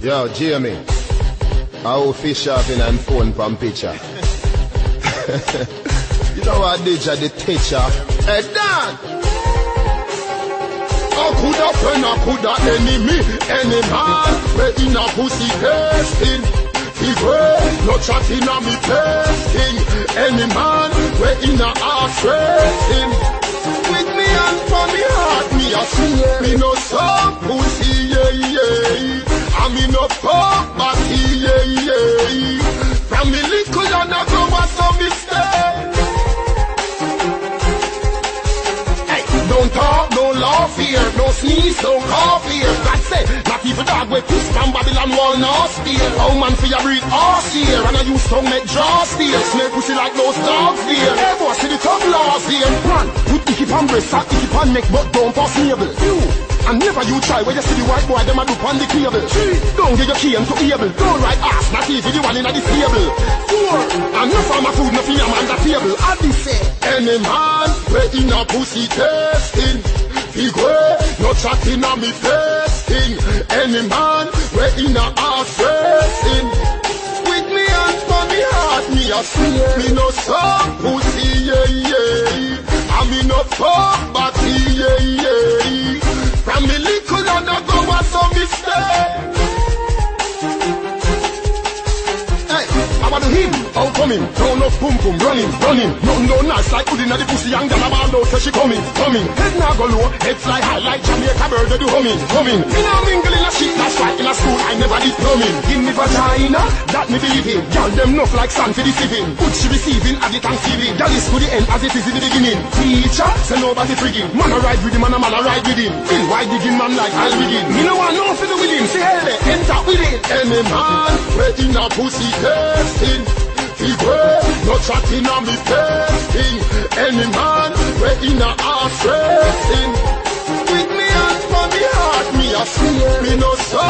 Yo, Jamie. How fish having and phone from picture. you know what DJ the teacher? Hey Dan! I coulda friend, I coulda enemy, any man, where in a pussy testing. He way, no chatting on me testing. Any man, where in a ass racing. Here, no sneeze, don't cough here. God say, not even dog with piss from Babylon wall, no steal. How oh, man for your breed, horse here, and I use tongue make jaw steal. Snake pussy like those dogs there. Hey, boy, see the top laws here. Man, put icky pan breast, and icky pan neck, but don't pass navel. You. And never you try where you see the white boy, them a do on the cable. Don't get your key into able. Don't write ass, not easy, the one in the stable. Four. And no farmer food, no your man, the table. I be say, any man, where in a pussy testing. Big way, no chatting on me facing. Any man, where in a ass racing. With me and for me heart, me a swear. Me no some pussy, yeah, yeah. I me no fuck, but I want to him? Turn up, boom, boom, running, running. Nothing no nice like putting at the pussy young girl about out, so she coming, coming. Head now go low, head fly high like Jamaica bird, they do humming, humming. Me now mingle in a shit, that's right, in a school I never did plumbing. Give me vagina, that me believe in. Girl them enough like sand for the sieving. Good she receiving, as it conceiving. Girl is to the end as it is in the beginning. Teacher, say nobody frigging. Man a ride with him, and a man a ride with him. Feel why digging man like I'll begin. Me no no for the with him, say hell, enter with it. Any man, where in a pussy testing. Beware, no chatting on me testing. Any man, ready in ass racing. With me hands on me heart, me a sweet me no sorry.